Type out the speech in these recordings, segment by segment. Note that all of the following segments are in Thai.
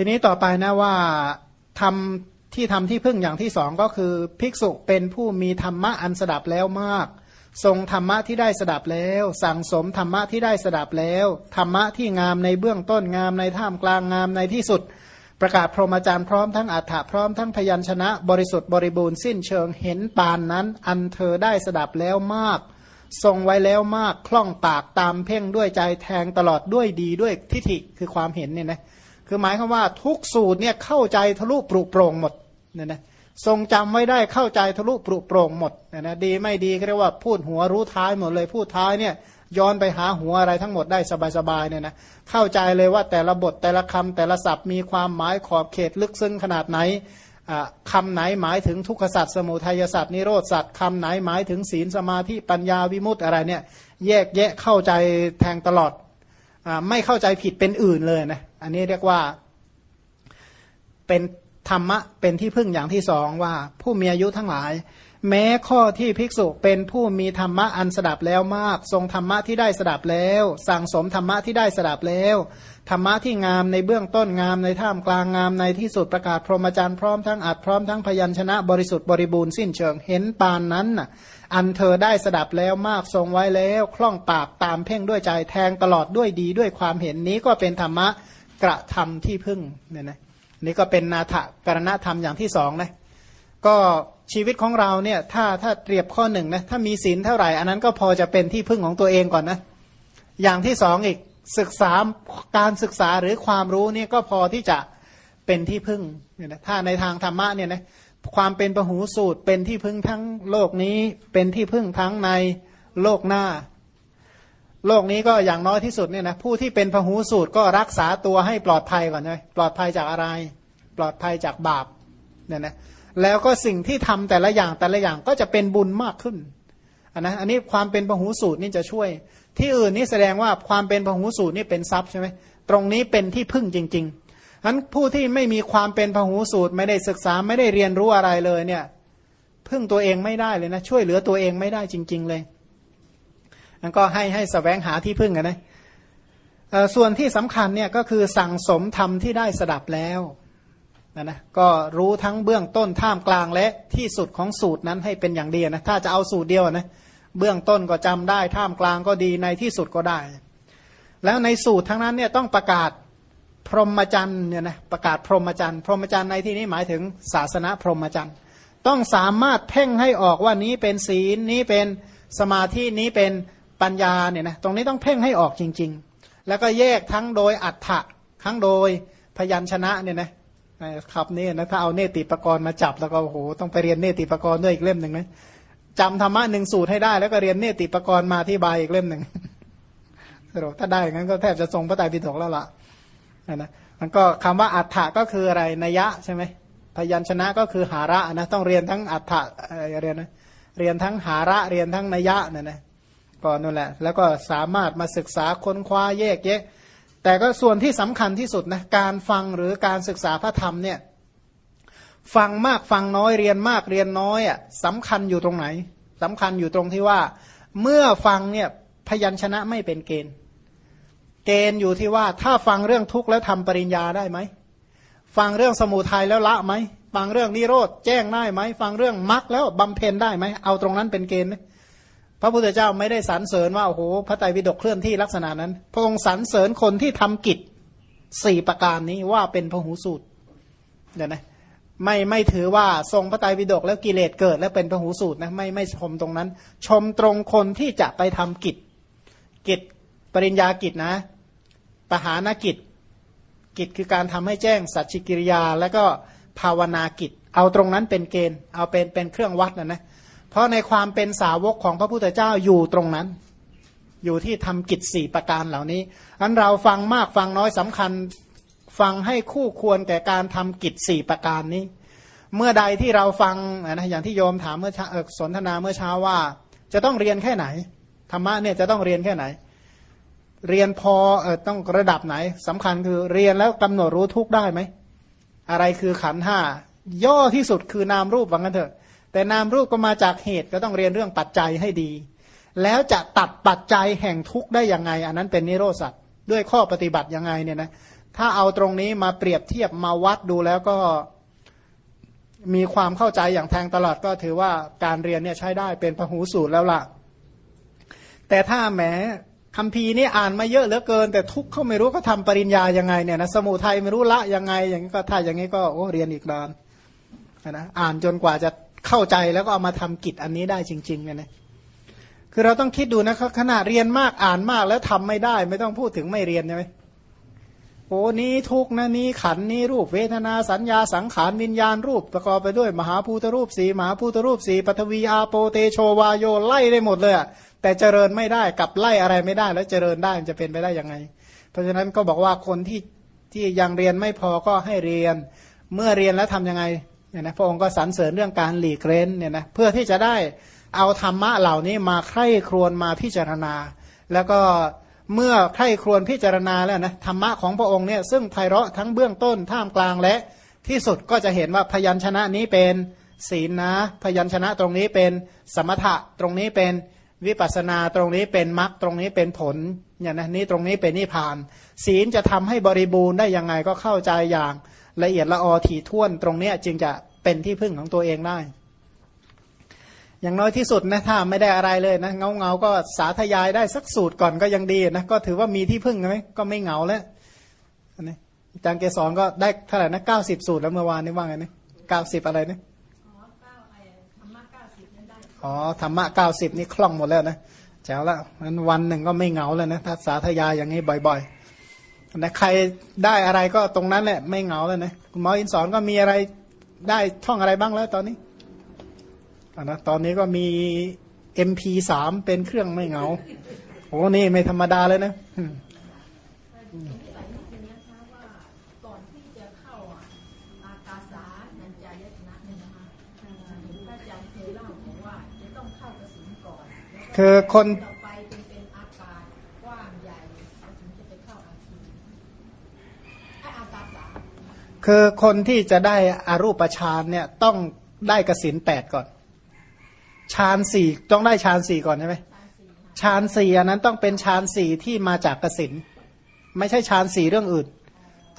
ทีนี้ต่อไปนะว่าทำที่ทำที่พึ่งอย่างที่สองก็คือ ภิกษุเป็นผู้มีธรรมะอันสดับแล้วมาก ทรงธรรมะที่ได้สดับแล้ว สั่งสมธรรมะที่ได้สดับแล้วธรรมะที่งามในเบื้องต้นงามในท่ามกลางงามในที่สุด ประกาศพรหมจรรย์พร้อมทั้งอัฏฐะพร้อมทั้งพยัญชนะ บริสุทธิ์บริบูรณ์สิ้นเชิงเห็นปานนั้น อันเธอได้สดับแล้วมาก ทรงไว้แล้วมากคล่องปากตามเพ่งด้วยใจแทงตลอดด้วยดีด้วยทิฏฐิคือความเห็นเนี่ยนะ คือหมายความว่าทุกสูตรเนี่ยเข้าใจทะลุปรุโปร่งหมดเนี่ยนะทรงจำไว้ได้เข้าใจทะลุปรุโปร่งหมดเนี่ยนะดีไม่ดีก็เรียกว่าพูดหัวรู้ท้ายหมดเลยพูดท้ายเนี่ยย้อนไปหาหัวอะไรทั้งหมดได้สบายๆเนี่ยนะเข้าใจเลยว่าแต่ละบทแต่ละคำแต่ละศัพท์มีความหมายขอบเขตลึกซึ้งขนาดไหนคำไหนหมายถึงทุกขสัตว์สมุทัยสัตว์นิโรธสัตว์คำไหนหมายถึงศีลสมาธิปัญญาวิมุตติอะไรเนี่ยแยกแยะเข้าใจแทงตลอดอไม่เข้าใจผิดเป็นอื่นเลยนะ อันนี้เรียกว่า เป็นธรรมะเป็นที่พึ่งอย่างที่สองว่า ผู้มีอายุทั้งหลาย แม้ข้อที่ภิกษุเป็นผู้มีธรรมะอันสดับแล้วมาก ทรงธรรมะที่ได้สดับแล้ว สั่งสมธรรมะที่ได้สดับแล้วธรรมะที่งามในเบื้องต้นงามในท่ามกลางงามในที่สุดประกาศพรหมจรรย์พร้อมทั้งอัดพร้อมทั้งพยัญชนะบริสุทธิ์บริบูรณ์สิ้นเชิงเห็นปานนั้นน่ะอันเธอได้สดับแล้วมากทรงไว้แล้ว คล่องปากตามเพ่งด้วยใจแทงตลอดด้วยดีด้วยความเห็นนี้ก็เป็นธรรมะ กระทำที่พึ่งเนี่ยนะนี่ก็เป็นนาถกรณธรรมอย่างที่สองนะก็ชีวิตของเราเนี่ยถ้าถ้าเตรียบข้อหนึ่งนะถ้ามีศีลเท่าไหร่ อันนั้นก็พอจะเป็นที่พึ่งของตัวเองก่อนนะอย่างที่สองอีกศึกษาการศึกษาหรือความรู้เนี่ยก็พอที่จะเป็นที่พึ่งเนี่ยนะถ้าในทางธรรมะเนี่ยนะความเป็นประหูสูตรเป็นที่พึ่งทั้งโลกนี้เป็นที่พึ่งทั้งในโลกหน้า โลกนี้ก็อย่างน้อยที่สุดเนี่ยนะผู้ที่เป็นพหูสูตรก็รักษาตัวให้ปลอดภัยก่อนเลยปลอดภัยจากอะไร ปลอดภัยจากบาปเนี่ยนะแล้วก็สิ่งที่ทำแต่ละอย่างแต่ละอย่างก็จะเป็นบุญมากขึ้นอันนะอันนี้ความเป็นพหูสูตรนี่จะช่วย ที่อื่นนี่แสดงว่าความเป็นพหูสูตรนี่เป็นทรัพย์ใช่ไหมตรงนี้เป็นที่พึ่งจริงๆอันผู้ที่ไม่มีความเป็นพหูสูตรไม่ได้ศึกษาไม่ได้เรียนรู้อะไรเลยเนี่ยพึ่งตัวเองไม่ได้เลยนะช่วยเหลือตัวเองไม่ได้จริง ๆ เลย อันก็ให้ให้สแสวงหาที่พึ่งกันนะส่วนที่สำคัญเนี่ยก็คือสั่งสมธรรมที่ได้สดับแล้วนะนะก็รู้ทั้งเบื้องต้นท่ามกลางและที่สุดของสูตรนั้นให้เป็นอย่างเดียวนะถ้าจะเอาสูตรเดียวนะเบื้องต้นก็จำได้ท่ามกลางก็ดีในที่สุดก็ได้ แล้วในสูตรทั้งนั้นเนี่ยต้องประกาศพรหมจรรย์เนี่ยนะประกาศพรหมจรรย์ พรหมจรรย์ในที่นี้หมายถึงศาสนาพรหมจรรย์ ต้องสามารถเพ่งให้ออกว่านี้เป็นศีลนี้เป็นสมาธินี้เป็น ปัญญาเนี่ยนะตรงนี้ต้องเพ่งให้ออกจริง ๆ แล้วก็แยกทั้งโดยอัฏฐะทั้งโดยพยัญชนะเนี่ยนะครับนี่นะถ้าเอาเนติปกรณ์มาจับแล้วก็โอ้โหต้องไปเรียนเนติปกรณ์ด้วยอีกเล่มหนึ่งนะจำธรรมะหนึ่งสูตรให้ได้ แล้วก็เรียนเนติปกรณ์มาที่บายอีกเล่มหนึ่งสรุปถ้าได้งั้นก็แทบจะทรงพระไตรปิฎกแล้วล่ะนะมันก็คำว่าอัฏฐะก็คืออะไรนัยะใช่ไหมพยัญชนะก็คือหาระนะต้องเรียนทั้งอัฏฐะเรียนนะเรียนทั้งหาระเรียนทั้งนัยะเนี่ยนะ ก็นั่นแหละ แล้วก็สามารถมาศึกษาค้นคว้าแยกแยะ แต่ก็ส่วนที่สำคัญที่สุดนะการฟังหรือการศึกษาพระธรรมเนี่ยฟังมากฟังน้อยเรียนมากเรียนน้อยอะสำคัญอยู่ตรงไหนสำคัญอยู่ตรงที่ว่า เมื่อฟังเนี่ยพยัญชนะไม่เป็นเกณฑ์ เกณฑ์อยู่ที่ว่าถ้าฟังเรื่องทุกข์แล้วทำปริญญาได้ไหมฟังเรื่องสมุทัยแล้วละไหมฟังเรื่องนิโรธแจ้งได้ไหมฟังเรื่องมรรคแล้วบำเพ็ญได้ไหมเอาตรงนั้นเป็นเกณฑ์ พระพุทธเจ้าไม่ได้สรรเสริญว่าโอ้โหพระไตรปิฎกเคลื่อนที่ลักษณะนั้น พระองค์สรรเสริญคนที่ทำกิจสี่ประการนี้ว่าเป็นพหูสูตรเดี๋ยวนะไม่ไม่ถือว่าทรงพระไตรปิฎกแล้วกิเลสเกิด แล้วเป็นพหูสูตรนะไม่ไม่ชมตรงนั้น ชมตรงคนที่จะไปทำกิจ กิจปริญญากิจนะปหานกิจ กิจคือการทำให้แจ้งสัจจิกิริยา แล้วก็ภาวนากิจ เอาตรงนั้นเป็นเกณฑ์เอาเป็นเป็นเครื่องวัดนะนะ เพราะในความเป็นสาวกของพระพุทธเจ้าอยู่ตรงนั้น อยู่ที่ทำกิจสี่ประการเหล่านี้อันเราฟังมากฟังน้อยสำคัญฟังให้คู่ควรแก่การทำกิจสี่ประการนี้ เมื่อใดที่เราฟังนะอย่างที่โยมถามเมื่อสนทนาเมื่อเช้าว่า จะต้องเรียนแค่ไหนธรรมะเนี่ยจะต้องเรียนแค่ไหน เรียนพอเออต้องระดับไหนสำคัญคือเรียนแล้วกำหนดรู้ทุกได้ไหมอะไรคือขันห้าย่อที่สุดคือนามรูปว่างั้นเถอะ แต่นามรูปก็มาจากเหตุก็ต้องเรียนเรื่องปัจจัยให้ดี แล้วจะตัดปัจจัยแห่งทุกได้ยังไง อันนั้นเป็นนิโรธสัตว์ด้วยข้อปฏิบัติยังไงเนี่ยนะถ้าเอาตรงนี้มาเปรียบเทียบมาวัดดูแล้วก็มีความเข้าใจอย่างแทงตลอดก็ถือว่าการเรียนเนี่ยใช้ได้เป็นพหูสูตรแล้วล่ะ แต่ถ้าแหมคำพีนี่อ่านมาเยอะเหลือเกิน แต่ทุกเขาไม่รู้ก็ทำปริญญายังไงเนี่ยนะสมุทัยไม่รู้ละยังไงอย่างนี้ก็ถ้าอย่างนี้ก็โอ้เรียนอีกนานนะอ่านจนกว่าจะ เข้าใจแล้วก็เอามาทำกิจอันนี้ได้จริงๆเนี่ยนะคือเราต้องคิดดูนะครับขนาดเรียนมากอ่านมากแล้วทำไม่ได้ ไม่ต้องพูดถึงไม่เรียนใช่ไหมโอ้นี้ทุกนะนี้ขันนี้รูปเวทนาสัญญาสังขารวิญญาณรูปประกอบไปด้วย มหาภูตรูปสีมหาภูตรูปสีปฐวีอาโปเตโชวาโยไล่ได้หมดเลยอะแต่เจริญไม่ได้กับไล่อะไรไม่ได้ แล้วเจริญได้จะเป็นไปได้ยังไง เพราะฉะนั้นก็บอกว่าคนที่ที่ยังเรียนไม่พอก็ให้เรียน เมื่อเรียนแล้วทํำยังไง เนี่ยนะพระองค์ก็สรรเสริญเรื่องการหลีกเล้นเนี่ยนะเพื่อที่จะได้เอาธรรมะเหล่านี้มาใคร่ครวญมาพิจารณา แล้วก็เมื่อใคร่ครวญพิจารณาแล้วนะธรรมะของพระองค์เนี่ยซึ่งไพเราะทั้งเบื้องต้นท่ามกลางและที่สุดก็จะเห็นว่าพยัญชนะนี้เป็นศีลนะ พยัญชนะตรงนี้เป็นสมถะตรงนี้เป็นวิปัสนาตรงนี้เป็นมรรคตรงนี้เป็นผลอย่างนะนี้ตรงนี้เป็นนิพพาน ศีลจะทำให้บริบูรณ์ได้ยังไงก็เข้าใจอย่าง ละเอียดละออถี่ถ้วนตรงเนี้ยจึงจะเป็นที่พึ่งของตัวเองได้ อย่างน้อยที่สุดนะถ้าไม่ได้อะไรเลยนะเงาเงาก็สาธยายได้สักสูตรก่อนก็ยังดีนะก็ถือว่ามีที่พึ่งไหมก็ไม่เงาแล้วนะอาจารย์เกสรก็ได้เท่าไหร่นะเก้าสิบสูตรแล้วเมื่อวานนี้ว่าไงนะเก้าสิบอะไรนะอ๋อธรรมะเก้าสิบนี่คล่องหมดแล้วนะแจ๋วละมันวันหนึ่งก็ไม่เหงาแล้วนะถ้าสาธยายอย่างนี้บ่อย ๆ นะใครได้อะไรก็ตรงนั้นแหละไม่เหงาแล้วนะคุณหมออินสอนก็มีอะไรได้ท่องอะไรบ้างแล้วตอนนี้อนะตอนนี้ก็มี MP3 เป็นเครื่องไม่เหงาโอ้นี่ไม่ธรรมดาเลยนะคือคน คือคนที่จะได้อารูปฌานเนี่ยต้องได้กสินแปดก่อนฌานสี่ต้องได้ฌานสี่ก่อนใช่ไหมฌานสี่อันนั้นต้องเป็นฌานสี่ที่มาจากกสินไม่ใช่ฌานสี่เรื่องอื่น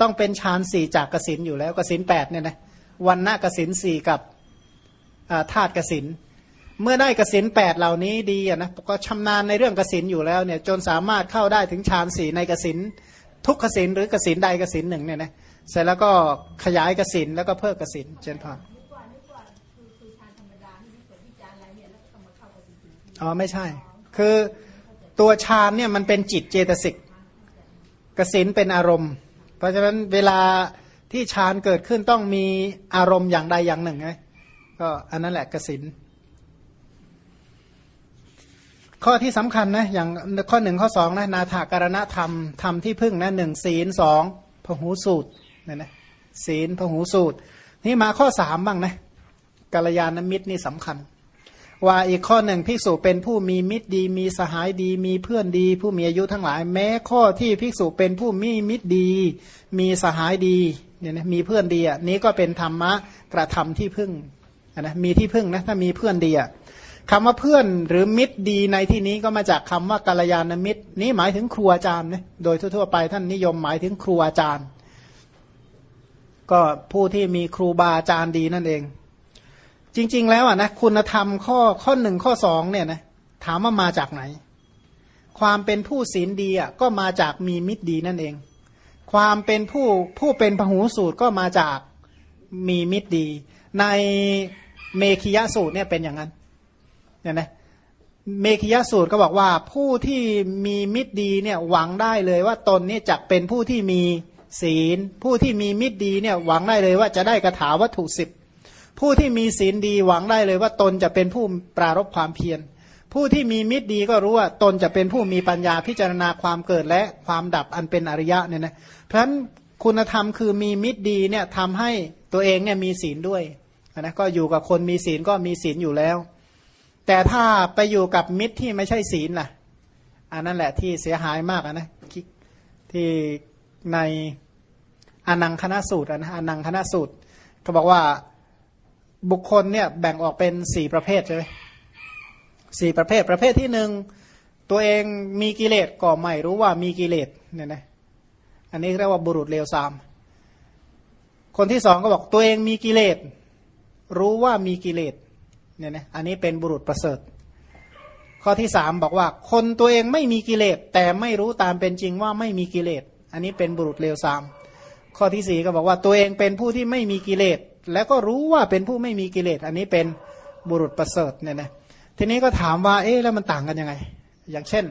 ต้องเป็นฌานสี่จากกสินอยู่แล้วกสินแปดเนี่ยนะวันณะกสินสี่กับธาตุกสินเมื่อได้กสินแปดเหล่านี้ดีนะก็ชำนาญในเรื่องกสินอยู่แล้วเนี่ยจนสามารถเข้าได้ถึงฌานสี่ในกสินทุกกสินหรือกสินใดกสินหนึ่งเนี่ยนะ เสร็จแล้วก็ขยายกสินแล้วก็เพิ่มกสินเช่นพานอ๋อไม่ใช่ คือตัวฌานเนี่ยมันเป็นจิตเจตสิกกสินเป็นอารมณ์ เพราะฉะนั้นเวลาที่ฌานเกิดขึ้นต้องมีอารมณ์อย่างใดอย่างหนึ่งไงก็อันนั้นแหละกสินข้อที่สำคัญนะอย่างข้อหนึ่งข้อสองนะนาถาการณธรรมธรรมที่พึ่งนะหนึ่งศีลสองพหูสูตร เนี่ยนะศีลพหูสูตร นี่มาข้อสามบ้างนะกัลยาณมิตรนี่สำคัญ ว่าอีกข้อหนึ่งภิกษุเป็นผู้มีมิตรดี มีสหายดี มีเพื่อนดี ผู้มีอายุทั้งหลาย แม้ข้อที่ภิกษุเป็นผู้มีมิตรดี มีสหายดีเนี่ยนะมีเพื่อนดีอะนี้ก็เป็นธรรมะกระทำที่พึ่งนะมีที่พึ่งนะถ้ามีเพื่อนดีอะคำว่าเพื่อนหรือมิตรดีในที่นี้ก็มาจากคำว่ากัลยาณมิตร นี้หมายถึงครูอาจารย์นะโดยทั่วๆไปท่านนิยมหมายถึงครูอาจารย์ ก็ผู้ที่มีครูบาอาจารย์ดีนั่นเอง จริง ๆ แล้วอะนะคุณธรรมข้อข้อหนึ่งข้อสองเนี่ยนะถามว่ามาจากไหน ความเป็นผู้ศีลดีอะก็มาจากมีมิตรดีนั่นเอง ความเป็นผู้ผู้เป็นพหูสูตรก็มาจากมีมิตรดี ในเมขิยะสูตรเนี่ยเป็นอย่างนั้นเนี่ยนะเมขิยสูตรก็บอกว่าผู้ที่มีมิตรดีเนี่ยหวังได้เลยว่าตนนี่จะเป็นผู้ที่มี ศีล ผู้ที่มีมิตรดีเนี่ยหวังได้เลยว่าจะได้กระถาวัตถุสิบผู้ที่มีศีลดีหวังได้เลยว่าตนจะเป็นผู้ปรารบความเพียร ผู้ที่มีมิตรดีก็รู้ว่าตนจะเป็นผู้มีปัญญาพิจารณาความเกิดและความดับอันเป็นอริยะเนี่ยนะเพราะฉะนั้นคุณธรรมคือมีมิตรดีเนี่ยทำให้ตัวเองเนี่ยมีศีลด้วยนะก็อยู่กับคนมีศีลก็มีศีลอยู่แล้ว แต่ถ้าไปอยู่กับมิตรที่ไม่ใช่ศีลล่ะอันนั้นแหละที่เสียหายมากนะที่ ในอนังคณะสูตรนะอนังคณะสูตรเขาบอกว่าบุคคลเนี่ยแบ่งออกเป็นสี่ประเภทใช่ไหมสี่ประเภทประเภทที่หนึ่งตัวเองมีกิเลสก็ไม่รู้ว่ามีกิเลสเนี่ยนะอันนี้เรียกว่าบุรุษเลวทรามคนที่สองก็บอกตัวเองมีกิเลสรู้ว่ามีกิเลสเนี่ยนะอันนี้เป็นบุรุษประเสริฐ ข้อที่สามบอกว่า คนตัวเองไม่มีกิเลสแต่ไม่รู้ตามเป็นจริงว่าไม่มีกิเลส อันนี้เป็นบุรุษเลวทราม ข้อที่สี่ก็บอกว่าตัวเองเป็นผู้ที่ไม่มีกิเลส แล้วก็รู้ว่าเป็นผู้ไม่มีกิเลส อันนี้เป็นบุรุษประเสริฐเนี่ยนะทีนี้ก็ถามว่าเอ๊ะแล้วมันต่างกันยังไง อย่างเช่น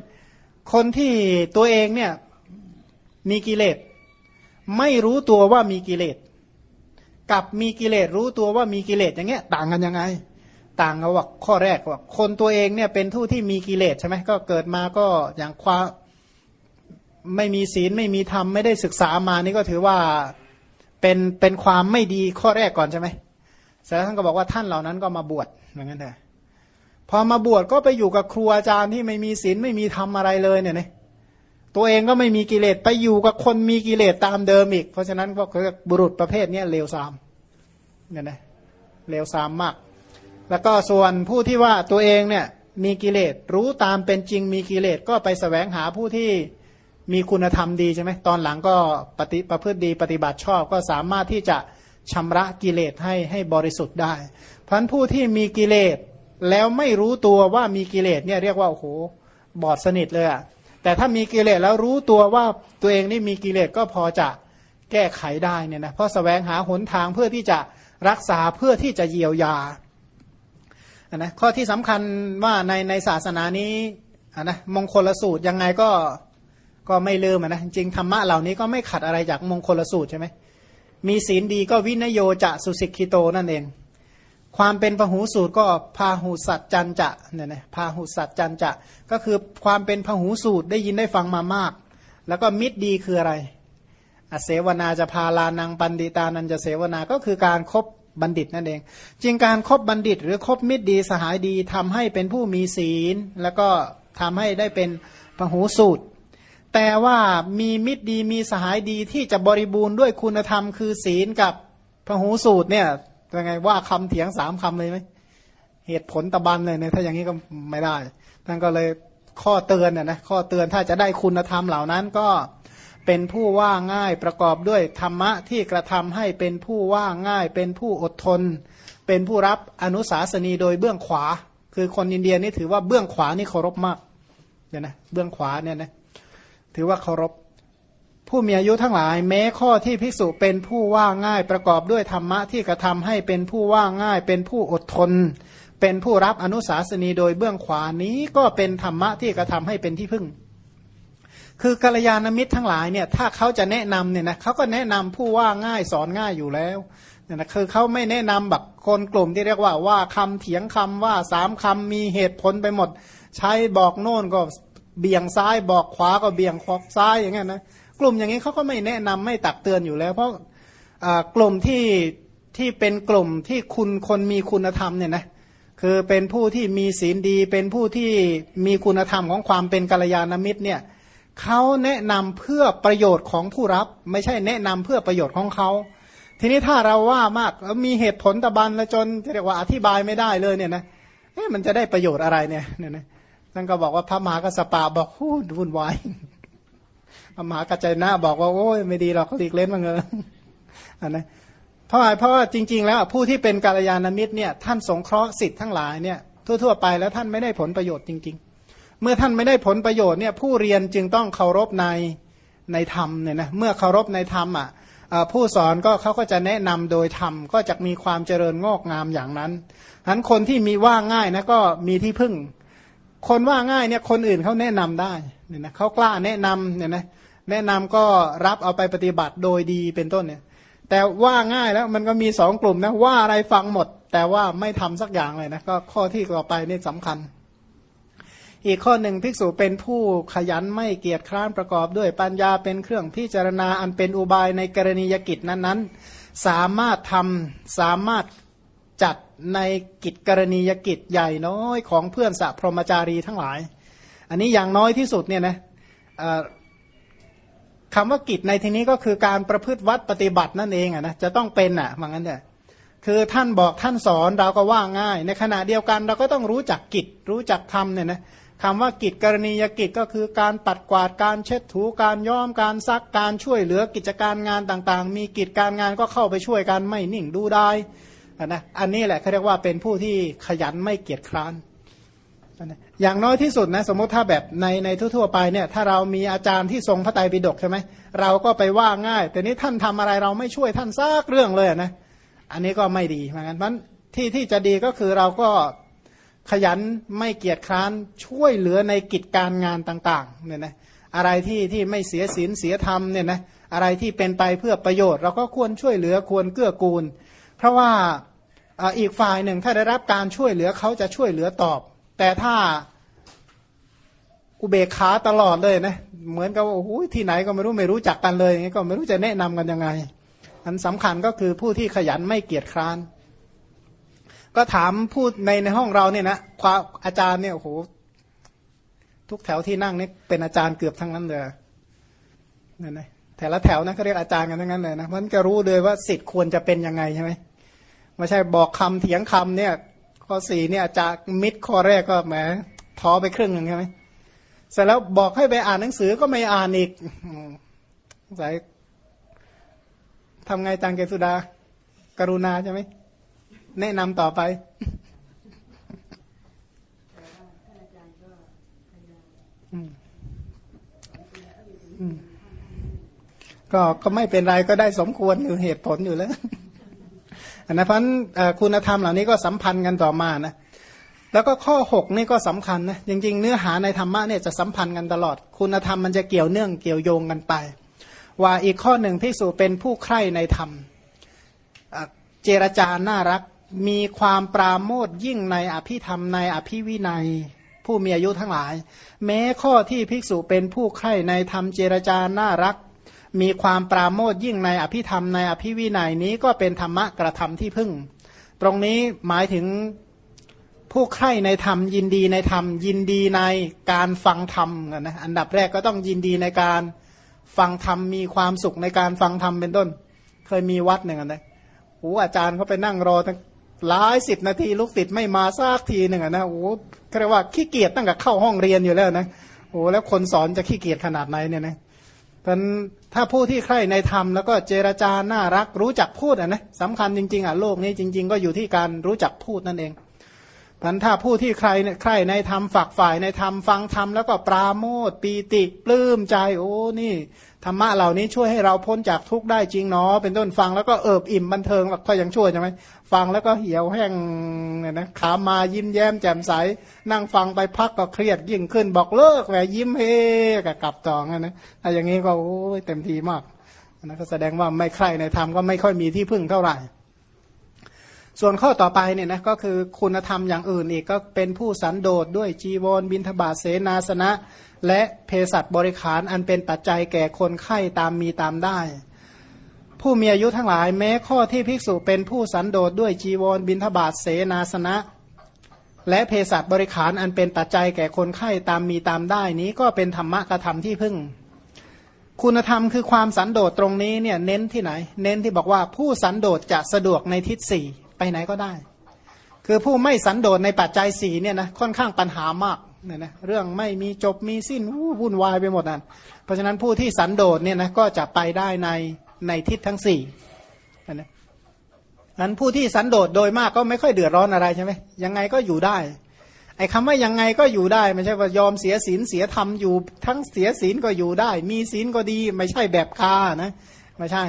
คนที่ตัวเองเนี่ยมีกิเลส ไม่รู้ตัวว่ามีกิเลสกับมีกิเลสรู้ตัวว่ามีกิเลสอย่างเงี้ยต่างกันยังไง ต่างกันว่าข้อแรกว่าคนตัวเองเนี่ยเป็นผู้ที่มีกิเลสใช่ไหมก็เกิดมาก็อย่างความ ไม่มีศีลไม่มีธรรมไม่ได้ศึกษามานี่ก็ถือว่าเป็นเป็นความไม่ดีข้อแรกก่อนใช่ไหมเสร็จแล้วท่านก็บอกว่าท่านเหล่านั้นก็มาบวชเหมือนกันเถอะพอมาบวชก็ไปอยู่กับครูอาจารย์ที่ไม่มีศีลไม่มีธรรมอะไรเลยเนี่ยนะตัวเองก็ไม่มีกิเลสไปอยู่กับคนมีกิเลสตามเดิมอีก เพราะฉะนั้นก็คือบุรุษประเภทนี้เลวทรามเนี่ยนะเลวทรามมาก แล้วก็ส่วนผู้ที่ว่าตัวเองเนี่ยมีกิเลสรู้ตามเป็นจริงมีกิเลสก็ไปสแสวงหาผู้ที่ มีคุณธรรมดีใช่ไหมตอนหลังก็ปฏิประพฤติดีปฏิบัติชอบก็สามารถที่จะชำระกิเลสให้ให้บริสุทธิ์ได้พันผู้ที่มีกิเลสแล้วไม่รู้ตัวว่ามีกิเลสเนี่ยเรียกว่าโอ้โหบอดสนิทเลยอะแต่ถ้ามีกิเลสแล้วรู้ตัวว่าตัวเองนี่มีกิเลสก็พอจะแก้ไขได้เนี่ยนะเพราะสแสวงหาหนทางเพื่อที่จะรักษาเพื่อที่จะเยียวยาอันนะข้อที่สำคัญว่าในในศาสนานี้อันนะมงคลสูตรยังไงก็ ก็ไม่ลืมนะจริงธรรมะเหล่านี้ก็ไม่ขัดอะไรจากมงคลสูตรใช่ไหมมีศีลดีก็วินโยจะสุสิกิโตนั่นเอง ความเป็นพหูสูตรก็พาหุสัจจันจะเนี่ยนะพาหุสัจจันจะ ก็คือความเป็นพหูสูตรได้ยินได้ฟังมามาก แล้วก็มิตรดีคืออะไรอเสวนาจะพาลานังปันดิตานันจะเสวนาก็คือการครบบัณฑิตนั่นเอง จริงการครบบัณฑิต หรือคบมิตรดีสหายดีทำให้เป็นผู้มีศีล แล้วก็ทำให้ได้เป็นพหูสูตร แต่ว่ามีมิตรดีมีสหายดีที่จะบริบูรณ์ด้วยคุณธรรมคือศีลกับพหูสูตรเนี่ยยังไงว่าคำเถียงสามคำเลยไหมเหตุผลตะบันเลยเนี่ยถ้าอย่างนี้ก็ไม่ได้ท่านก็เลยข้อเตือนน่ยนะข้อเตือนถ้าจะได้คุณธรรมเหล่านั้นก็เป็นผู้ว่าง่ายประกอบด้วยธรรมะที่กระทำให้เป็นผู้ว่าง่าย เป็นผู้อดทน เป็นผู้รับอนุสาสนีโดยเบื้องขวา คือคนอินเดียนี่ถือว่าเบื้องขวานี่เคารพมากเนี่ยนะเบื้องขวาเนี่ยนะ ถือว่าเคารพ ผู้มีอายุทั้งหลาย แม้ข้อที่ภิกษุเป็นผู้ว่าง่ายประกอบด้วยธรรมะที่กระทำให้เป็นผู้ว่าง่าย เป็นผู้อดทน เป็นผู้รับอนุสาสนีโดยเบื้องขวานี้ก็เป็นธรรมะที่กระทำให้เป็นที่พึ่ง คือกัลยาณมิตรทั้งหลายเนี่ยถ้าเขาจะแนะนำเนี่ยนะเขาก็แนะนำผู้ว่าง่ายสอนง่ายอยู่แล้วเนี่ยนะคือเขาไม่แนะนำแบบคนกลุ่มที่เรียกว่าว่าคำเถียงคำว่าสามคำมีเหตุผลไปหมด ใช้บอกโน่นก็ เบี่ยงซ้ายบอกขวาก็เบี่ยงขวาซ้ายอย่างเงี้ยนะกลุ่มอย่างนี้เขาก็ไม่แนะนำไม่ตักเตือนอยู่แล้ว เพราะกลุ่มที่ที่เป็นกลุ่มที่คุณคนมีคุณธรรมเนี่ยนะคือเป็นผู้ที่มีศีลดี เป็นผู้ที่มีคุณธรรมของความเป็นกัลยาณมิตรเนี่ยเขาแนะนำเพื่อประโยชน์ของผู้รับ ไม่ใช่แนะนำเพื่อประโยชน์ของเขาทีนี้ถ้าเราว่ามากแล้วมีเหตุผลตะบันแล้วจนเรียกว่าอธิบายไม่ได้เลยเนี่ยนะเอ๊ะมันจะได้ประโยชน์อะไรเนี่ยเนี่ยนะ ท่านก็บอกว่าพระมหากัสปะบอกพูวุ่นวายพระมหากัจจนะบอกว่าโอ้ยไม่ดีหรอกเขาหลีกเล่นมาเงออันนะเพราะอะไรเพราะว่าจริง ๆ แล้วผู้ที่เป็นกาลยานามิตรเนี่ยท่านสงเคราะห์สิทธิ์ทั้งหลายเนี่ยทั่วๆไปแล้วท่านไม่ได้ผลประโยชน์จริง ๆ เมื่อท่านไม่ได้ผลประโยชน์เนี่ยผู้เรียนจึงต้องเคารพในในธรรมเนี่ยนะเมื่อเคารพในธรรมอะผู้สอนก็เขาก็จะแนะนำโดยธรรมก็จะมีความเจริญงอกงามอย่างนั้นฉะนั้นคนที่มีว่าง่ายนะก็มีที่พึ่ง คนว่าง่ายเนี่ยคนอื่นเขาแนะนำได้เนี่ยนะเขากล้าแนะนำเนี่ยนะแนะนำก็รับเอาไปปฏิบัติโดยดีเป็นต้นเนี่ย แต่ว่าง่ายแล้วมันก็มีสองกลุ่มนะว่าอะไรฟังหมด แต่ว่าไม่ทำสักอย่างเลยนะก็ข้อที่ต่อไปนี่สำคัญ อีกข้อหนึ่งภิกษุเป็นผู้ขยันไม่เกียจคร้านประกอบด้วยปัญญาเป็นเครื่องพิจารณาอันเป็นอุบายในกรณียกิจนั้นๆ สามารถทำสามารถจัด ในกิจกรณียกิจใหญ่น้อยของเพื่อนสัพรมจารีทั้งหลาย อันนี้อย่างน้อยที่สุดเนี่ยนะคำว่ากิจในที่นี้ก็คือการประพฤติวัดปฏิบัตินั่นเองอะนะจะต้องเป็นอะว่างั้นเนี่ยคือท่านบอกท่านสอนเราก็ว่าง่าย ในขณะเดียวกันเราก็ต้องรู้จักกิจรู้จักธรรมเนี่ยนะคำว่ากิจกรณียกิจก็คือการปัดกวาดการเช็ดถูการย้อมการซักการช่วยเหลือกิจการงานต่างๆ มีกิจการงานก็เข้าไปช่วยกันไม่นิ่งดูได้ นะอันนี้แหละเขาเรียกว่าเป็นผู้ที่ขยันไม่เกียจคร้านอย่างน้อยที่สุดนะสมมติถ้าแบบในในทั่วๆไปเนี่ยถ้าเรามีอาจารย์ที่ทรงพระไตรปิฎกใช่ไหมเราก็ไปว่าง่าย แต่นี้ท่านทำอะไรเราไม่ช่วยท่านซักเรื่องเลยนะอันนี้ก็ไม่ดีเหมือนกันเพราะที่ที่จะดีก็คือเราก็ขยันไม่เกียจคร้านช่วยเหลือในกิจการงานต่างๆเนี่ยนะอะไรที่ที่ไม่เสียศีลเสียธรรมเนี่ยนะอะไรที่เป็นไปเพื่อประโยชน์ เราก็ควรช่วยเหลือควรเกื้อกูล เพราะว่า อีกฝ่ายหนึ่งถ้าได้รับการช่วยเหลือเขาจะช่วยเหลือตอบ แต่ถ้าอุเบกขาตลอดเลยนะเหมือนกับโอ้โหที่ไหนก็ไม่รู้ไม่รู้จักกันเลยงี้ก็ไม่รู้จะแนะนำกันยังไง อันสำคัญก็คือผู้ที่ขยันไม่เกียจคร้าน ก็ถามพูดในในห้องเราเนี่ยนะความอาจารย์เนี่ยโอ้โหทุกแถวที่นั่งนี่เป็นอาจารย์เกือบทั้งนั้นเลยนี่นะแต่ละแถวนะเขาเรียกอาจารย์กันทั้งนั้นเลยนะมันก็รู้เลยว่าสิทธิ์ควรจะเป็นยังไงใช่ไหม ไม่ใช่บอกคำเถียงคำเนี่ย ข้อสี่เนี่ยจารย์มิดข้อแรกก็แหมท้อไปครึ่งหนึ่งใช่ไหมเสร็จแล้วบอกให้ไปอ่านหนังสือก็ไม่อ่านอีกสายทำไงจังเกสุดา กรุณาใช่ไหมแนะนำต่อไปก็ก็ไม่เป็นไรก็ได้สมควรอยู่เหตุผลอยู่แล้ว อันนะเพราะคุณธรรมเหล่านี้ก็สัมพันธ์กันต่อมานะแล้วก็ข้อหกนี่ก็สำคัญนะจริง ๆ เนื้อหาในธรรมะเนี่ยจะสัมพันธ์กันตลอด คุณธรรมมันจะเกี่ยวเนื่องเกี่ยวโยงกันไป ว่าอีกข้อหนึ่งพิสูจเป็นผู้ใคร่ในธรรมเจรจาน่ารักมีความปราโมทยิ่งในอภิธรรมในอภิวินัย ผู้มีอายุทั้งหลาย แม้ข้อที่ภิกษุเป็นผู้ใคร่ในธรรมเจรจาน่ารัก มีความปราโมทยิ่งในอภิธรรมในอภิวินัยนี้ก็เป็นธรรมะกระทำที่พึ่ง ตรงนี้หมายถึงผู้ใคร่ในธรรมยินดีในธรรม ยินดีในการฟังธรรมนะอันดับแรกก็ต้องยินดีในการฟังธรรมมีความสุขในการฟังธรรมเป็นต้น เคยมีวัดหนึ่งนะโอ้อาจารย์เขาไปนั่งรอตั้งหลายสิบนาทีลูกศิษย์ไม่มาซากทีหนึ่งนะโอ้เรียกว่าขี้เกียจตั้งแต่เข้าห้องเรียนอยู่แล้วนะโอ้แล้วคนสอนจะขี้เกียจขนาดไหนเนี่ยนะ เพราะถ้าผู้ที่ใคร่ในธรรมแล้วก็เจรจาน่ารักรู้จักพูดอะนะสำคัญจริงๆอะโลกนี้จริง ๆ ก็อยู่ที่การรู้จักพูดนั่นเอง พันถ้าผู้ที่ใครใครในธรรมฝักฝ่ายในธรรมฟังธรรมแล้วก็ปราโมทปีติปลื้มใจโอ้นี่ธรรมะเหล่านี้ช่วยให้เราพ้นจากทุกข์ได้จริงเนาะเป็นต้นฟังแล้วก็เอิบอิ่มบันเทิงแล้วก็ยังช่วยใช่ไหมฟังแล้วก็เหี่ยวแห้งเนี่ยนะขามายิ้มแย้มแจ่มใส นั่งฟังไปพักก็เครียดยิ่งขึ้น บอกเลิกแหวยิ้มเฮกับกลับต่อนะถ้าอย่างนี้ก็โอ้ยเต็มทีมากนะก็แสดงว่าไม่ใครในธรรมก็ไม่ค่อยมีที่พึ่งเท่าไหร่ ส่วนข้อต่อไปเนี่ยนะก็คือคุณธรรมอย่างอื่นอีกก็เป็นผู้สันโดษด้วยจีวรบินทบาทเสนาสนะ และเภสัชบริขารอันเป็นปัจจัยแก่คนไข้ตามมีตามได้ ผู้มีอายุทั้งหลายแม้ข้อที่ภิกษุเป็นผู้สันโดษด้วยจีวรบินทบาทเสนาสนะ และเภสัชบริขารอันเป็นปัจจัยแก่คนไข้ตามมีตามได้นี้ก็เป็นธรรมะกระทำที่พึ่งคุณธรรมคือความสันโดษตรงนี้เนี่ยเน้นที่ไหน เน้นที่บอกว่าผู้สันโดษจะสะดวกในทิศสี่ ไปไหนก็ได้ คือผู้ไม่สันโดษในปัจจัยสี่เนี่ยนะค่อนข้างปัญหามากเนี่ยนะเรื่องไม่มีจบมีสิ้นวุ่นวายไปหมดนั่นเพราะฉะนั้นผู้ที่สันโดษเนี่ยนะก็จะไปได้ในในทิศทั้งสี่นะนั้นผู้ที่สันโดษโดยมากก็ไม่ค่อยเดือดร้อนอะไรใช่ไหมยังไงก็อยู่ได้ไอ้คำว่ายังไงก็อยู่ได้ไม่ใช่ว่ายอมเสียศีลเสียธรรมอยู่ ทั้งเสียศีลก็อยู่ได้ มีศีลก็ดี ไม่ใช่แบบกานะไม่ใช่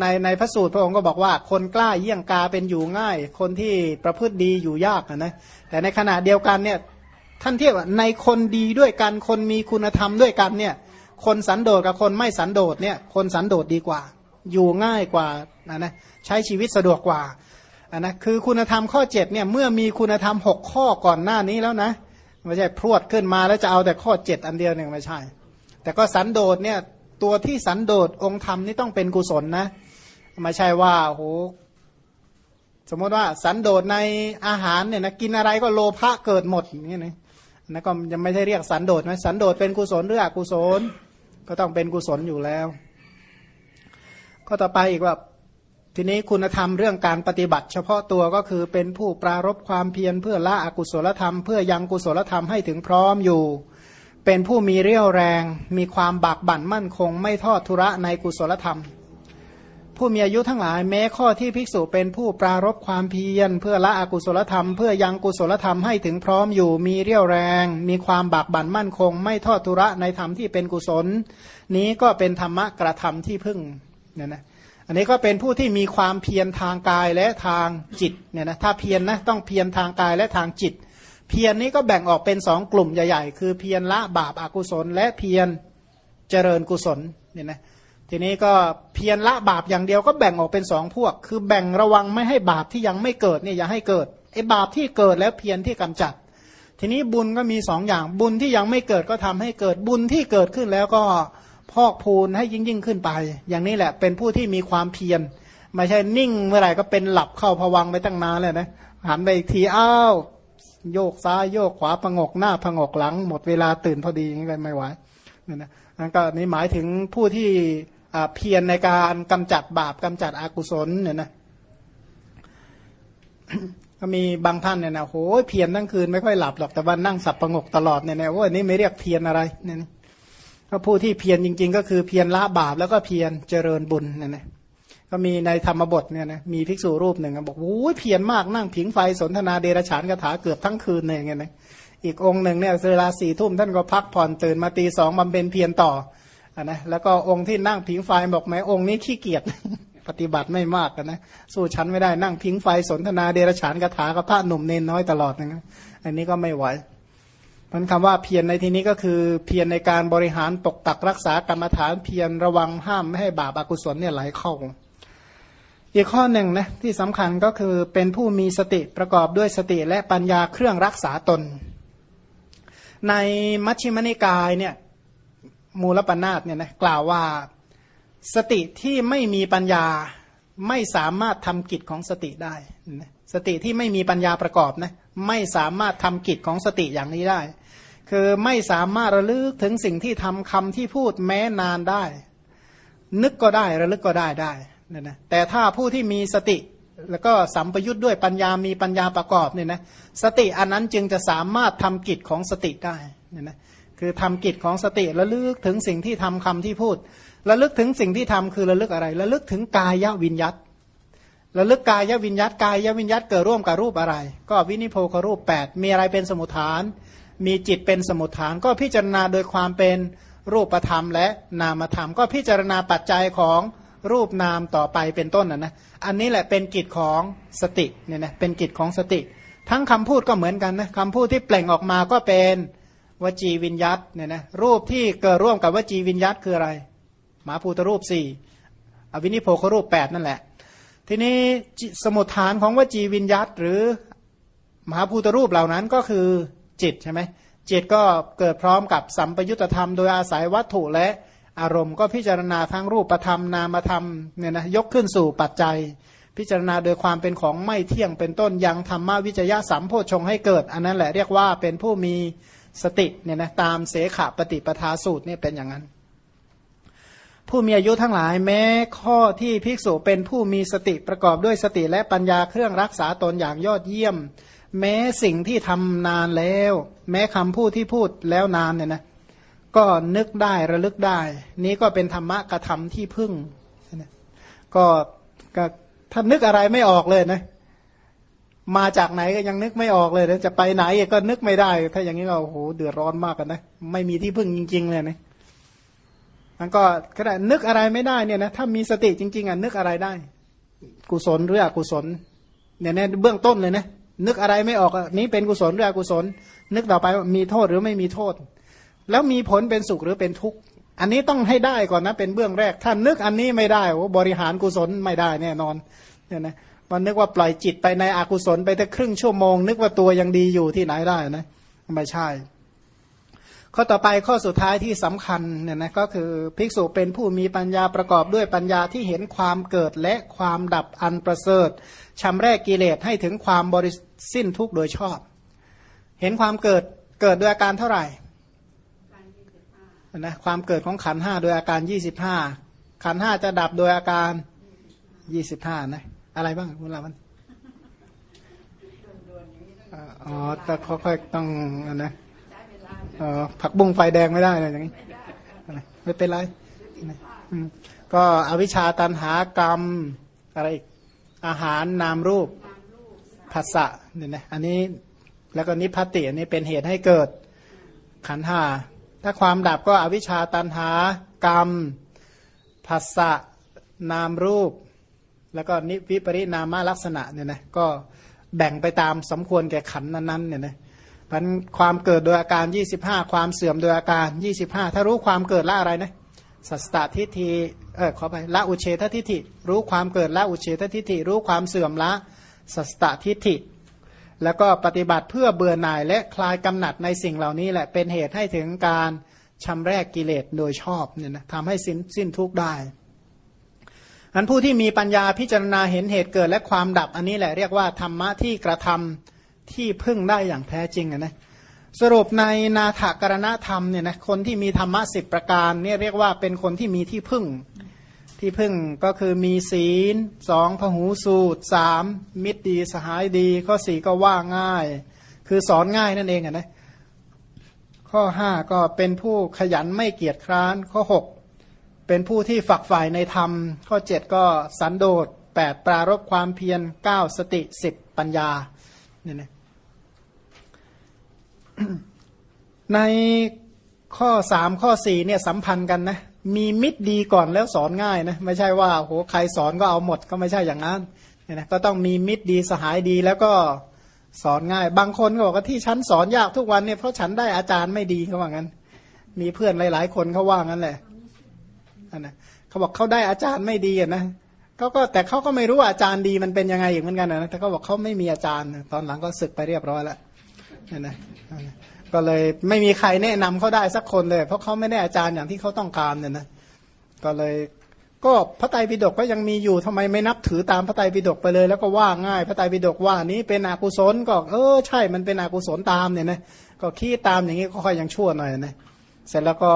ในในพระสูตรพระองค์ก็บอกว่าคนกล้าเยี่ยงกาเป็นอยู่ง่าย คนที่ประพฤติดีอยู่ยากนะแต่ในขณะเดียวกันเนี่ยท่านเทียบในคนดีด้วยกันคนมีคุณธรรมด้วยกันเนี่ยคนสันโดษกับคนไม่สันโดษเนี่ยคนสันโดษดีกว่า อยู่ง่ายกว่านะนะใช้ชีวิตสะดวกกว่าอันนะคือคุณธรรมข้อ7เนี่ยเมื่อมีคุณธรรม 6 ข้อก่อนหน้านี้แล้วนะไม่ใช่พรวดขึ้นมาแล้วจะเอาแต่ข้อ 7 อันเดียวหนึ่งไม่ใช่ แต่ก็สันโดษเนี่ย ตัวที่สันโดษองค์ธรรมนี่ต้องเป็นกุศลนะไม่ใช่ว่าโหสมมติว่าสันโดษในอาหารเนี่ยนะกินอะไรก็โลภะเกิดหมดนี้นะนั่นก็ยังไม่ใช่เรียกสันโดษไหมสันโดษเป็นกุศลหรืออกุศล ก็ต้องเป็นกุศลอยู่แล้ว ก็ต่อไปอีกว่าทีนี้คุณธรรมเรื่องการปฏิบัติ เฉพาะตัวก็คือเป็นผู้ปรารบความเพียรเพื่อละอกุศลธรรม เพื่อยังกุศลธรรมให้ถึงพร้อมอยู่ เป็นผู้มีเรี่ยวแรง มีความบากบั่นมั่นคง ไม่ทอดทุระในกุศลธรรม ผู้มีอายุทั้งหลายแม้ข้อที่ภิกษุเป็นผู้ปรารบความเพียร เพื่อละอกุศลธรรม เพื่อยังกุศลธรรมให้ถึงพร้อมอยู่ มีเรี่ยวแรง มีความบากบั่นมั่นคง ไม่ทอดทุระในธรรมที่เป็นกุศล นี้ก็เป็นธรรมะกระทำที่พึ่งเนี่ยนะอันนี้ก็เป็นผู้ที่มีความเพียรทางกายและทางจิตเนี่ยนะถ้าเพียรนนะต้องเพียรทางกายและทางจิต เพียรนนี้ก็แบ่งออกเป็นสองกลุ่มใหญ่ๆ คือเพียรละบาปอากุศล และเพียรเจริญกุศลเนี่ยนะทีนี้ก็เพียรละบาปอย่างเดียวก็แบ่งออกเป็นสองพวก คือแบ่งระวังไม่ให้บาปที่ยังไม่เกิดเนี่ยอย่าให้เกิดไอ้บาปที่เกิดแล้วเพียรที่กำจัด ทีนี้บุญก็มีสองอย่างบุญที่ยังไม่เกิดก็ทำให้เกิดบุญที่เกิดขึ้นแล้วก็พอกพูนให้ยิ่งยิ่งขึ้นไป อย่างนี้แหละเป็นผู้ที่มีความเพียรไม่ใช่นิ่งเมื่อไหร่ก็เป็นหลับเข้าผวังไปตั้งนานเลยนะหันไปอีกทีอ้าว โยกซ้ายโยกขวาผงกหน้าผงกหลัง หมดเวลาตื่นพอดีอย่างนี้ก็ไม่ไหวนี่นะนั่นก็นี่หมายถึงผู้ที่เพียรในการกำจัดบาปกำจัดอกุศลเนี่ยนะก็มีบางท่านเนี่ยนะโหเพียรทั้งคืนไม่ค่อยหลับหรอกแต่วันนั่งสับประงกตลอดเนี่ยนะว่านี่ไม่เรียกเพียรอะไรเนี่ยก็ผู้ที่เพียรจริง ๆ ก็คือเพียรละบาปแล้วก็เพียรเจริญบุญเนี่ยนะ ก็มีในธรรมบทเนี่ยนะมีภิกษุรูปหนึ่งบอกโอ้ยเพียรมากนั่งผิงไฟสนทนาเดรฉานคาถาเกือบทั้งคืนเลยไงนะอีกองค์หนึ่งเนี่ยเวลาสี่ทุ่มท่านก็พักผ่อนตื่นมาตีสองบำเพ็ญเพียรต่ออนนะแล้วก็องค์ที่นั่งผิงไฟบอกไหมองค์นี้ขี้เกียจปฏิบัติไม่มากนะสู้ฉันไม่ได้นั่งพิงไฟสนทนาเดรฉานคาถากับพระหนุ่มเนนน้อยตลอดนะอันนี้ก็ไม่ไหวมันคำว่าเพียรในที่นี้ก็คือเพียรในการบริหารปกตักรักษากรรมฐานเพียรระวังห้ามไม่ให้บาปอากุศลเนี่ยไหลเข้า อีกข้อหนึ่งนะที่สำคัญก็คือเป็นผู้มีสติประกอบด้วยสติและปัญญาเครื่องรักษาตน ในมัชฌิมนิกายเนี่ยมูลปัญนาตเนี่ยนะกล่าวว่าสติที่ไม่มีปัญญาไม่สามารถทำกิจของสติได้ สติที่ไม่มีปัญญาประกอบนะไม่สามารถทำกิจของสติอย่างนี้ได้ คือไม่สามารถระลึกถึงสิ่งที่ทำคำที่พูดแม้นานได้ นึกก็ได้ระลึกก็ได้ได้ นะนะแต่ถ้าผู้ที่มีสติแล้วก็สัมปยุทธ์ด้วยปัญญามีปัญญาประกอบเนี่ยนะสติอันนั้นจึงจะสามารถทำกิจของสติได้เนี่ยนะคือทำกิจของสติระลึกถึงสิ่งที่ทำคำที่พูดระลึกถึงสิ่งที่ทำคือระลึกอะไรระลึกถึงกายวิญยัตระลึกกายวิญยัตกายวิญยัตเกิดร่วมกับรูปอะไร ก็วินิโพครูป 8 มีอะไรเป็นสมุทฐาน มีจิตเป็นสมุทฐาน ก็พิจารณาโดยความเป็นรูปธรรมและนามธรรม ก็พิจารณาปัจจัยของ รูปนามต่อไปเป็นต้นนะนะอันนี้แหละเป็นกิจของสติเนี่ยนะเป็นกิจของสติ ทั้งคำพูดก็เหมือนกันนะคำพูดที่เปล่งออกมาก็เป็นวจีวิญยัตเนี่ยนะรูปที่เกิดร่วมกับวจีวิญยัตคืออะไรหมาภูตรูปสี่อวินิโพครูปแปดนั่นแหละ ทีนี้สมุทฐานของวจีวิญยัตหรือมหาภูตรูปเหล่านั้นก็คือจิตใช่ไหมจิตก็เกิดพร้อมกับสัมปยุตธรรม โดยอาศัยวัตถุและ อารมณ์ก็พิจารณาทั้งรูปธรรมนามธรรมเนี่ยนะยกขึ้นสู่ปัจจัย พิจารณาโดยความเป็นของไม่เที่ยงเป็นต้นยังธรรมวิจยะสัมโพชงให้เกิด อันนั้นแหละเรียกว่าเป็นผู้มีสติเนี่ยนะตามเสขปฏิปทาสูตรเนี่ยเป็นอย่างนั้น ผู้มีอายุทั้งหลายแม้ข้อที่ภิกษุเป็นผู้มีสติประกอบด้วยสติและปัญญาเครื่องรักษาตนอย่างยอดเยี่ยม แม้สิ่งที่ทำนานแล้ว แม้คำพูดที่พูดแล้วนานเนี่ยนะ ก็นึกได้ระลึกได้ นี้ก็เป็นธรรมะกระทำที่พึ่งก็ก็ถ้านึกอะไรไม่ออกเลยนะ มาจากไหนก็ยังนึกไม่ออกเลยนะจะไปไหนก็นึกไม่ได้ ถ้าอย่างนี้ก็โอ้โหเดือดร้อนมากกันนะไม่มีที่พึ่งจริง ๆ เลยนะมันก็ขณะนึกอะไรไม่ได้เนี่ยนะถ้ามีสติจริง ๆอะนึกอะไรได้ กุศลหรืออกุศลเนี่ยในเบื้องต้นเลยนะนึกอะไรไม่ออกนี้เป็นกุศลหรืออกุศล นึกต่อไปมีโทษหรือไม่มีโทษ แล้วมีผลเป็นสุขหรือเป็นทุกข์ อันนี้ต้องให้ได้ก่อนนะเป็นเบื้องแรก ถ้านึกอันนี้ไม่ได้โอ้บริหารกุศลไม่ได้แน่นอนเนี่ยนะมันนึกว่าปล่อยจิตไปในอกุศลไปแต่ครึ่งชั่วโมง นึกว่าตัวยังดีอยู่ที่ไหนได้นะไม่ใช่ ข้อต่อไปข้อสุดท้ายที่สำคัญเนี่ยนะก็คือภิกษุเป็นผู้มีปัญญาประกอบด้วยปัญญาที่เห็นความเกิดและความดับอันประเสริฐชำแรกกิเลสให้ถึงความบริสิ้นทุกโดยชอบ เห็นความเกิดเกิดโดยอาการเท่าไหร่ นะความเกิดของขันห้าโดยอาการยี่สิบห้าขันห้าจะดับโดยอาการยี่สิบห้านะ อะไรบ้างคุณลาวันอ๋อแต่ค่อยๆต้องอนะผักบุ้งไฟแดงไม่ได้เลยอย่างนี้ไม่เป็นไรก็อวิชชาตันหากรรมอะไรอีกอาหารนามรูปภาษะเนี่ยนะอันนี้แล้วก็นิพพติอันนี้เป็นเหตุให้เกิดขันห้า ถ้าความดับก็อวิชชาตันหากรรมภาษะนามรูป แล้วก็นิวิปริณามลักษณะเนี่ยนะก็แบ่งไปตามสมควรแก่ขันนั้นๆเนี่ยนะพันความเกิดโดยอาการ 25 ความเสื่อมโดยอาการ 25 ถ้ารู้ความเกิดละอะไรนะสัสตตทิฏฐิเออขอไปละอุเฉททิฏฐิรู้ความเกิดละอุเฉททิฏฐิรู้ความเสื่อมละสัสตตทิฏฐิ แล้วก็ปฏิบัติเพื่อเบื่อหน่ายและคลายกำหนัดในสิ่งเหล่านี้แหละเป็นเหตุให้ถึงการชำแรกกิเลสโดยชอบเนี่ยนะทำให้สิ้นสิ้นทุกข์ได้อันผู้ที่มีปัญญาพิจารณาเห็นเหตุเกิดและความดับอันนี้แหละเรียกว่าธรรมะที่กระทำที่พึ่งได้อย่างแท้จริงอะนะสรุปในนาถกรณธรรมเนี่ยนะคนที่มีธรรมะสิบประการเนี่ยเรียกว่าเป็นคนที่มีที่พึ่ง ที่พึ่งก็คือมีศีลสองพหูสูตรสามมิตรดีสหายดี ข้อสี่ก็ว่าง่าย คือสอนง่ายนั่นเองอะนะข้อห้าก็เป็นผู้ขยันไม่เกียจคร้าน ข้อหกเป็นผู้ที่ฝักใฝ่ในธรรม ข้อเจ็ดก็สันโดษแปดปรารบความเพียรเก้าสติสิบปัญญาเนี่ยนะในข้อสามข้อสี่เนี่ยสัมพันธ์กันนะ มีมิตรดีก่อนแล้วสอนง่ายนะไม่ใช่ว่าโหใครสอนก็เอาหมดก็ไม่ใช่อย่างนั้นเนี่ยนะก็ต้องมีมิตรดีสหายดีแล้วก็สอนง่าย บางคนก็บอกว่าที่ฉันสอนยากทุกวันเนี่ยเพราะฉันได้อาจารย์ไม่ดีเขาว่างั้น มีเพื่อนหลาย ๆ คนเขาว่างั้นแหละอันนะเขาบอกเขาได้อาจารย์ไม่ดีอะนะเขาก็แต่เขาก็ไม่รู้ว่าอาจารย์ดีมันเป็นยังไงอีกเหมือนกันนะแต่เขาบอกเขาไม่มีอาจารย์ ตอนหลังก็ศึกไปเรียบร้อยแล้วเนี่ยนะ ก็เลยไม่มีใครแนะนำเขาได้สักคนเลย เพราะเขาไม่ได้อาจารย์อย่างที่เขาต้องการเนี่ยนะก็เลยก็พระไตรปิฎกก็ยังมีอยู่ทำไมไม่นับถือตามพระไตรปิฎกไปเลย แล้วก็ว่าง่ายพระไตรปิฎกว่านี้เป็นอกุศลก็เออใช่มันเป็นอกุศลตามเนี่ยนะก็ขี้ตามอย่างนี้ก็ค่อยยังชั่วหน่อยนะเสร็จแล้วก็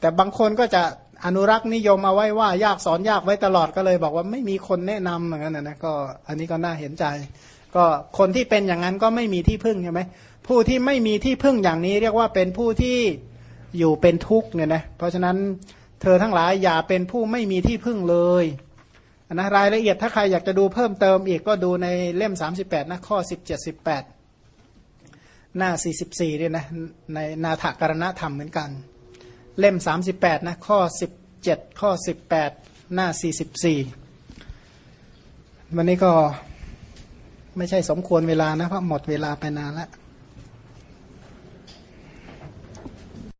แต่บางคนก็จะอนุรักษ์นิยมเอาไว้ว่ายากสอนยากไว้ตลอดก็เลย บอกว่าไม่มีคนแนะนำเหมือนกันนะก็อันนี้ก็น่าเห็นใจ ก็คนที่เป็นอย่างนั้นก็ไม่มีที่พึ่งใช่ไหม ผู้ที่ไม่มีที่พึ่งอย่างนี้ เรียกว่าเป็นผู้ที่อยู่เป็นทุกข์เนี่ยนะเพราะฉะนั้นเธอทั้งหลายอย่าเป็นผู้ไม่มีที่พึ่งเลยนะรายละเอียดถ้าใครอยากจะดูเพิ่มเติมอีกก็ดูในเล่ม 38 นะข้อ 17 18 หน้า 44เนี่ยนะในนาถกรณธรรมเหมือนกัน เล่ม 38 นะข้อ 17 ข้อ 18 หน้า 44 วันนี้ก็ไม่ใช่สมควรเวลานะเพราะหมดเวลาไปนานแล้ว